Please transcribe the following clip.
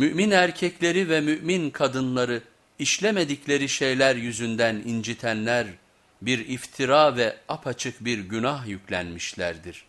Mümin erkekleri ve mümin kadınları işlemedikleri şeyler yüzünden incitenler bir iftira ve apaçık bir günah yüklenmişlerdir.